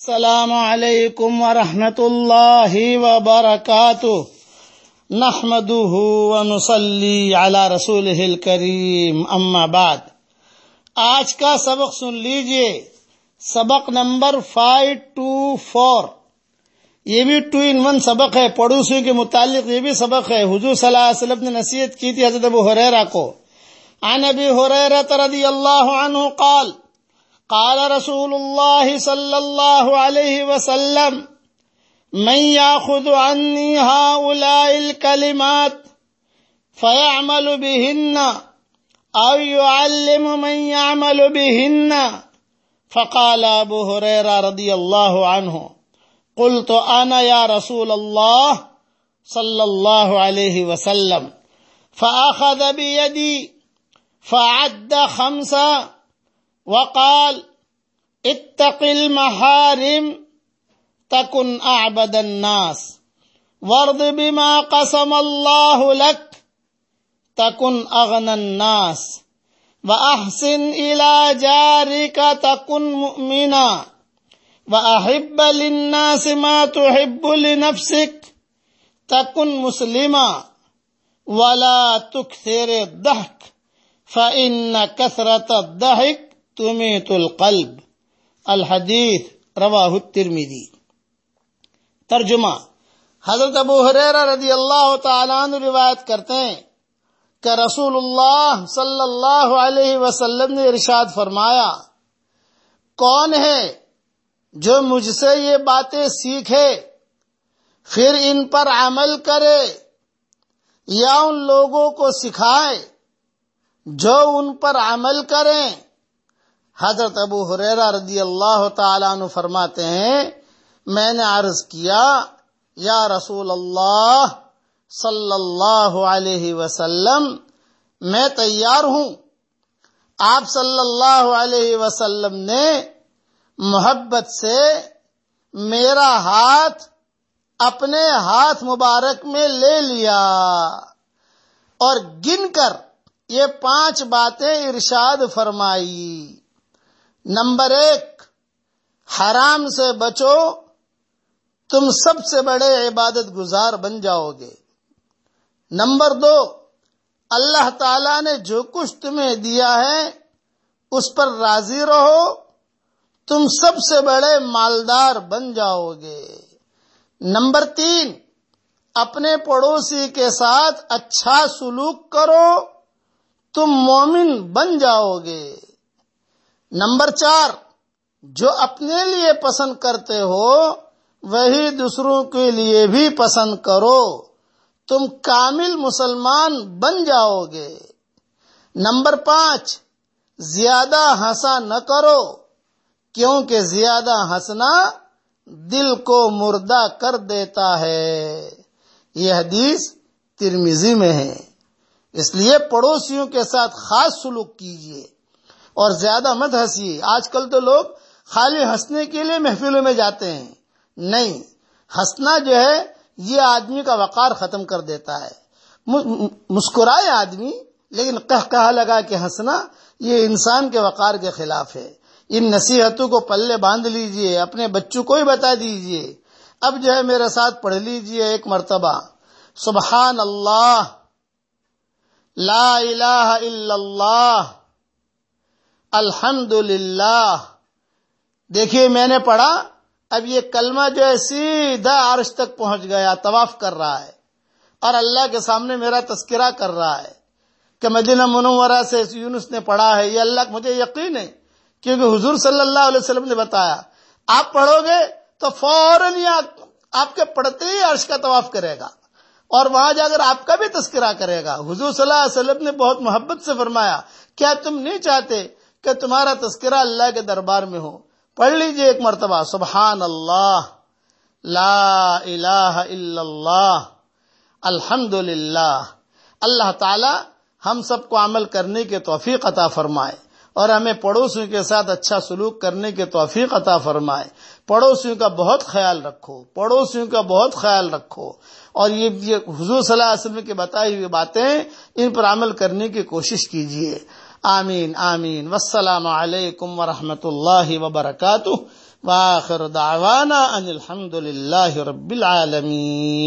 السلام علیکم ورحمۃ اللہ وبرکاتہ۔ نحمده ونصلي على رسوله الكريم اما بعد۔ آج کا سبق سن لیجیے۔ سبق نمبر فائیو ٹو فور یہ بھی ٹو ان ون سبق ہے۔ پڑوسیوں کے متعلق یہ بھی سبق ہے۔ حضور صلی اللہ علیہ وسلم نے نصیحت کی تھی حضرت ابو حریرہ کو۔ عن ابی حریرہ رضی اللہ عنہ قال قال رسول الله صلى الله عليه وسلم، من ياخذ عني هؤلاء الكلمات فيعمل بهن او يعلم من يعمل بهن فقال ابو هريره رضي الله عنه، قلت انا يا رسول الله صلى الله عليه وسلم فاخذ بيدي فعد خمسه وقال اتق المحارم تكن أعبد الناس. وارض بما قسم الله لك تكن أغنى الناس. وأحسن إلى جارك تكن مؤمنا. وأحب للناس ما تحب لنفسك تكن مسلما. ولا تكثر الضحك فإن كثرة الضحك تمیت القلب، الحدیث رواہ الترمذی۔ ترجمہ، حضرت ابو حریرہ رضی اللہ تعالیٰ عنہ روایت کرتے ہیں کہ رسول اللہ صلی اللہ علیہ وسلم نے ارشاد فرمایا، کون ہے جو مجھ سے یہ باتیں سیکھے، پھر ان پر عمل کرے یا ان لوگوں کو سکھائے جو ان پر عمل کریں؟ حضرت ابو حریرہ رضی اللہ تعالیٰ عنہ فرماتے ہیں، میں نے عرض کیا، یا رسول اللہ صلی اللہ علیہ وسلم، میں تیار ہوں۔ آپ صلی اللہ علیہ وسلم نے محبت سے میرا ہاتھ اپنے ہاتھ مبارک میں لے لیا اور گن کر یہ پانچ باتیں ارشاد فرمائی۔ نمبر ایک، حرام سے بچو، تم سب سے بڑے عبادت گزار بن جاؤ گے۔ نمبر دو، اللہ تعالی نے جو کچھ تمہیں دیا ہے، اس پر راضی رہو، تم سب سے بڑے مالدار بن جاؤ گے۔ نمبر تین، اپنے پڑوسی کے ساتھ اچھا سلوک کرو، تم مومن بن جاؤ گے۔ نمبر چار، جو اپنے لیے پسند کرتے ہو، وہی دوسروں کے لیے بھی پسند کرو۔ تم کامل مسلمان بن جاؤ گے۔ نمبر پانچ، زیادہ ہنسا نہ کرو، کیونکہ زیادہ ہنسنا دل کو مردہ کر دیتا ہے۔ یہ حدیث ترمیزی میں ہے۔ اس لیے پڑوسیوں کے ساتھ خاص سلوک کیجیے اور زیادہ مت ہنسیے۔ آج کل تو لوگ خالی ہنسنے کے لیے محفلوں میں جاتے ہیں۔ نہیں، ہنسنا جو ہے، یہ آدمی کا وقار ختم کر دیتا ہے۔ مسکرائے آدمی، لیکن کہہ کہا لگا کہ ہنسنا، یہ انسان کے وقار کے خلاف ہے۔ ان نصیحتوں کو پلے باندھ لیجیے، اپنے بچوں کو ہی بتا دیجیے۔ اب جو ہے، میرے ساتھ پڑھ لیجیے ایک مرتبہ۔ سبحان اللہ، لا الہ الا اللہ الحمد للہ دیکھیے میں نے پڑھا، اب یہ کلمہ جو ہے سیدھا عرش تک پہنچ گیا، طواف کر رہا ہے، اور اللہ کے سامنے میرا تذکرہ کر رہا ہے کہ مدینہ منورہ سے یونس نے پڑھا ہے، یہ اللہ، مجھے یقین ہے، کیونکہ حضور صلی اللہ علیہ وسلم نے بتایا، آپ پڑھو گے تو فوراً آپ کے پڑھتے ہی عرش کا طواف کرے گا، اور وہاں جا کر آپ کا بھی تذکرہ کرے گا۔ حضور صلی اللہ علیہ وسلم نے بہت محبت سے فرمایا، کیا تم نہیں چاہتے کہ تمہارا تذکرہ اللہ کے دربار میں ہو۔ پڑھ لیجیے ایک مرتبہ سبحان اللہ لا الہ الا اللہ الحمد للہ اللہ تعالی ہم سب کو عمل کرنے کے توفیق عطا فرمائے اور ہمیں پڑوسیوں کے ساتھ اچھا سلوک کرنے کے توفیق عطا فرمائے۔ پڑوسیوں کا بہت خیال رکھو، پڑوسیوں کا بہت خیال رکھو۔ اور یہ حضور صلی اللہ علیہ وسلم کے بتائی ہوئی باتیں، ان پر عمل کرنے کی کوشش کیجیے آمین آمین. والسلام علیکم ورحمۃ اللہ وبرکاتہ. واخر دعوانا ان الحمد للہ رب العالمین.